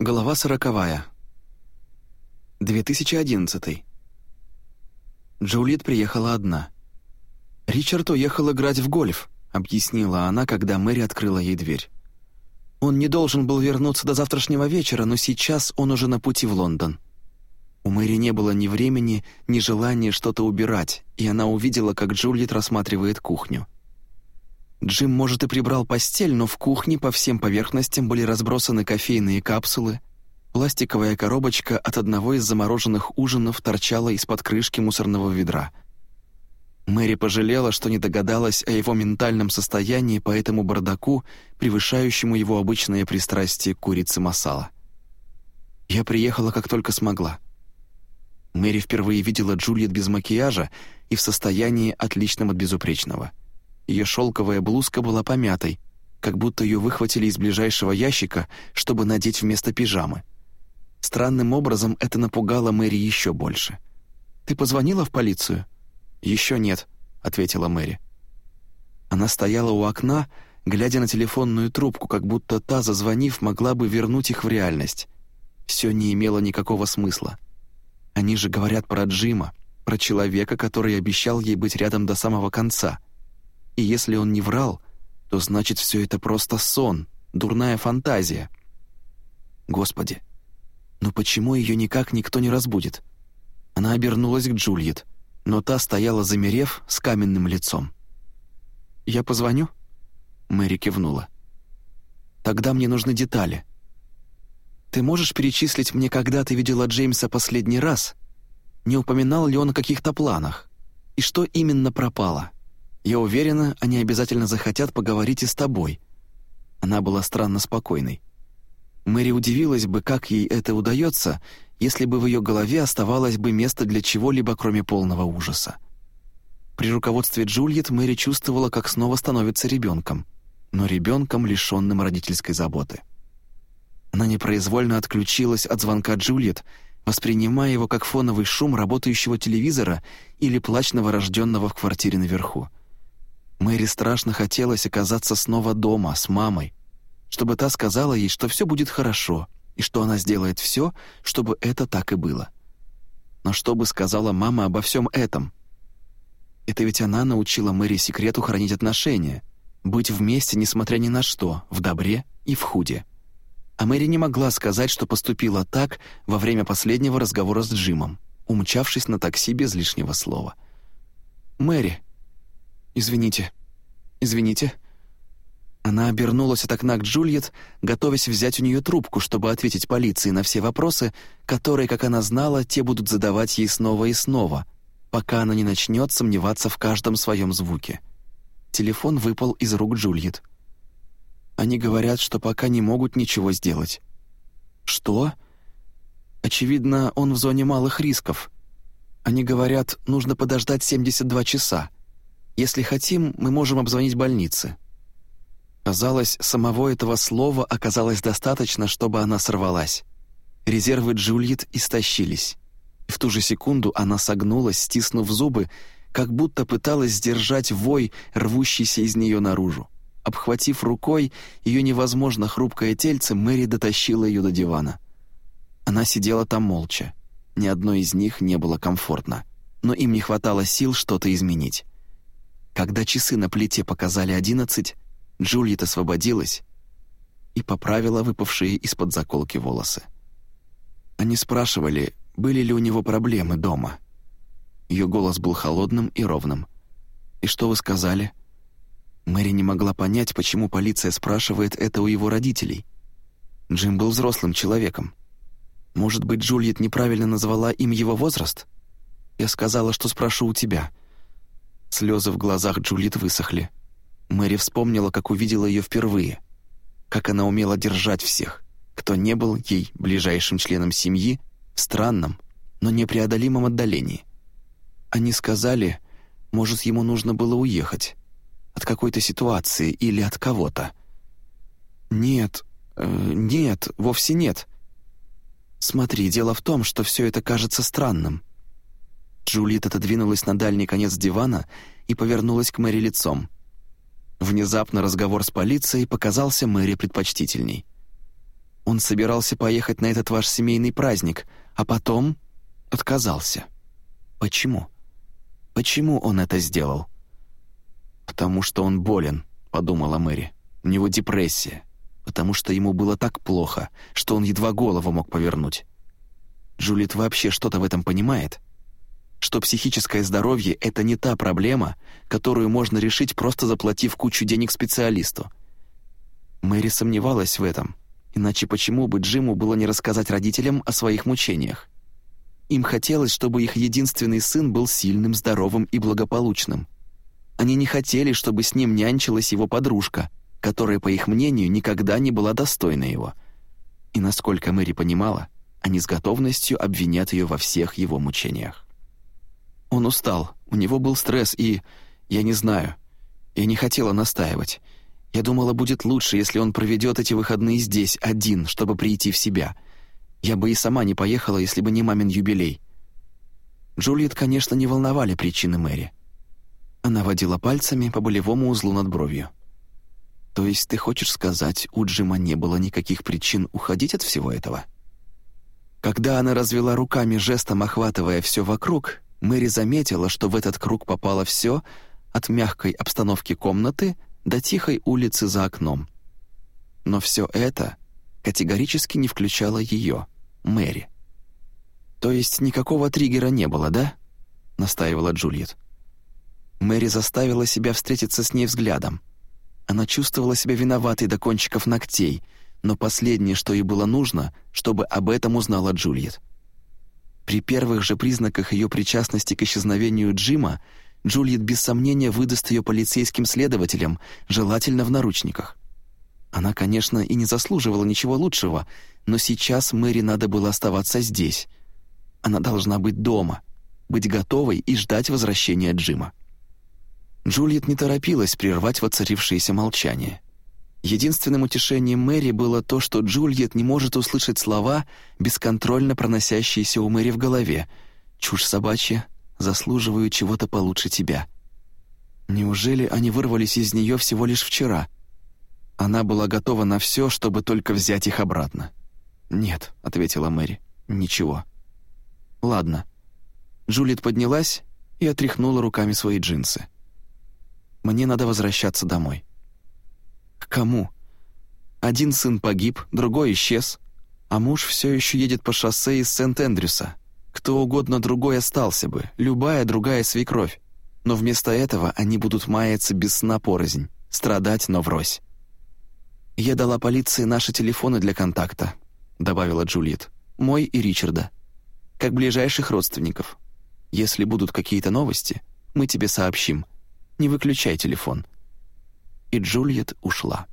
Голова сороковая. 2011. Джулиет приехала одна. «Ричард уехал играть в гольф», — объяснила она, когда Мэри открыла ей дверь. «Он не должен был вернуться до завтрашнего вечера, но сейчас он уже на пути в Лондон». У Мэри не было ни времени, ни желания что-то убирать, и она увидела, как Джульет рассматривает кухню. Джим, может, и прибрал постель, но в кухне по всем поверхностям были разбросаны кофейные капсулы, пластиковая коробочка от одного из замороженных ужинов торчала из-под крышки мусорного ведра. Мэри пожалела, что не догадалась о его ментальном состоянии по этому бардаку, превышающему его обычное пристрастие к курице масала. «Я приехала, как только смогла». Мэри впервые видела Джульет без макияжа и в состоянии отличном от безупречного — ее шелковая блузка была помятой, как будто ее выхватили из ближайшего ящика, чтобы надеть вместо пижамы. Странным образом это напугало Мэри еще больше. «Ты позвонила в полицию?» «Еще нет», — ответила Мэри. Она стояла у окна, глядя на телефонную трубку, как будто та, зазвонив, могла бы вернуть их в реальность. Все не имело никакого смысла. Они же говорят про Джима, про человека, который обещал ей быть рядом до самого конца — и если он не врал, то значит все это просто сон, дурная фантазия. Господи, но почему ее никак никто не разбудит? Она обернулась к Джульет, но та стояла замерев с каменным лицом. «Я позвоню?» Мэри кивнула. «Тогда мне нужны детали. Ты можешь перечислить мне, когда ты видела Джеймса последний раз? Не упоминал ли он о каких-то планах? И что именно пропало?» Я уверена, они обязательно захотят поговорить и с тобой». Она была странно спокойной. Мэри удивилась бы, как ей это удается, если бы в ее голове оставалось бы место для чего-либо, кроме полного ужаса. При руководстве Джульет Мэри чувствовала, как снова становится ребенком, но ребенком, лишенным родительской заботы. Она непроизвольно отключилась от звонка Джульет, воспринимая его как фоновый шум работающего телевизора или плач новорожденного в квартире наверху. Мэри страшно хотелось оказаться снова дома, с мамой, чтобы та сказала ей, что все будет хорошо, и что она сделает все, чтобы это так и было. Но что бы сказала мама обо всем этом? Это ведь она научила Мэри секрету хранить отношения, быть вместе, несмотря ни на что, в добре и в худе. А Мэри не могла сказать, что поступила так во время последнего разговора с Джимом, умчавшись на такси без лишнего слова. «Мэри», «Извините. Извините». Она обернулась от окна к Джульет, готовясь взять у нее трубку, чтобы ответить полиции на все вопросы, которые, как она знала, те будут задавать ей снова и снова, пока она не начнет сомневаться в каждом своем звуке. Телефон выпал из рук Джульет. Они говорят, что пока не могут ничего сделать. «Что?» «Очевидно, он в зоне малых рисков. Они говорят, нужно подождать 72 часа. Если хотим, мы можем обзвонить больницы». Казалось, самого этого слова оказалось достаточно, чтобы она сорвалась. Резервы Джульет истощились. В ту же секунду она согнулась, стиснув зубы, как будто пыталась сдержать вой, рвущийся из нее наружу. Обхватив рукой ее невозможно хрупкое тельце, Мэри дотащила ее до дивана. Она сидела там молча. Ни одной из них не было комфортно, но им не хватало сил что-то изменить. Когда часы на плите показали одиннадцать, Джульет освободилась и поправила выпавшие из-под заколки волосы. Они спрашивали, были ли у него проблемы дома. Ее голос был холодным и ровным. «И что вы сказали?» Мэри не могла понять, почему полиция спрашивает это у его родителей. Джим был взрослым человеком. Может быть, Джульет неправильно назвала им его возраст? Я сказала, что спрошу у тебя — Слезы в глазах Джулит высохли. Мэри вспомнила, как увидела ее впервые. Как она умела держать всех, кто не был ей ближайшим членом семьи, в странном, но непреодолимом отдалении. Они сказали, может, ему нужно было уехать. От какой-то ситуации или от кого-то. «Нет, э, нет, вовсе нет. Смотри, дело в том, что все это кажется странным. Джулит отодвинулась на дальний конец дивана и повернулась к Мэри лицом. Внезапно разговор с полицией показался Мэри предпочтительней. Он собирался поехать на этот ваш семейный праздник, а потом отказался. Почему? Почему он это сделал? «Потому что он болен», — подумала Мэри. «У него депрессия. Потому что ему было так плохо, что он едва голову мог повернуть. Джулит вообще что-то в этом понимает?» Что психическое здоровье — это не та проблема, которую можно решить, просто заплатив кучу денег специалисту. Мэри сомневалась в этом, иначе почему бы Джиму было не рассказать родителям о своих мучениях? Им хотелось, чтобы их единственный сын был сильным, здоровым и благополучным. Они не хотели, чтобы с ним нянчилась его подружка, которая, по их мнению, никогда не была достойна его. И насколько Мэри понимала, они с готовностью обвинят ее во всех его мучениях. Он устал, у него был стресс и... Я не знаю. Я не хотела настаивать. Я думала, будет лучше, если он проведет эти выходные здесь, один, чтобы прийти в себя. Я бы и сама не поехала, если бы не мамин юбилей. Джульет, конечно, не волновали причины Мэри. Она водила пальцами по болевому узлу над бровью. «То есть ты хочешь сказать, у Джима не было никаких причин уходить от всего этого?» Когда она развела руками, жестом охватывая все вокруг, Мэри заметила, что в этот круг попало все от мягкой обстановки комнаты до тихой улицы за окном. Но все это категорически не включало ее, Мэри. «То есть никакого триггера не было, да?» — настаивала Джульет. Мэри заставила себя встретиться с ней взглядом. Она чувствовала себя виноватой до кончиков ногтей, но последнее, что ей было нужно, чтобы об этом узнала Джульет — при первых же признаках ее причастности к исчезновению Джима Джульет без сомнения выдаст ее полицейским следователям, желательно в наручниках. Она, конечно, и не заслуживала ничего лучшего, но сейчас Мэри надо было оставаться здесь. Она должна быть дома, быть готовой и ждать возвращения Джима. Джульет не торопилась прервать воцарившееся молчание. Единственным утешением Мэри было то, что Джульет не может услышать слова, бесконтрольно проносящиеся у Мэри в голове. «Чушь собачья, заслуживаю чего-то получше тебя». Неужели они вырвались из нее всего лишь вчера? Она была готова на все, чтобы только взять их обратно. «Нет», — ответила Мэри, — «ничего». «Ладно». Джульет поднялась и отряхнула руками свои джинсы. «Мне надо возвращаться домой». К кому? Один сын погиб, другой исчез, а муж все еще едет по шоссе из Сент-Эндрюса. Кто угодно другой остался бы, любая другая свекровь. Но вместо этого они будут маяться без сна порознь, страдать, но врозь. «Я дала полиции наши телефоны для контакта», — добавила Джульет. «Мой и Ричарда. Как ближайших родственников. Если будут какие-то новости, мы тебе сообщим. Не выключай телефон» и Джульет ушла.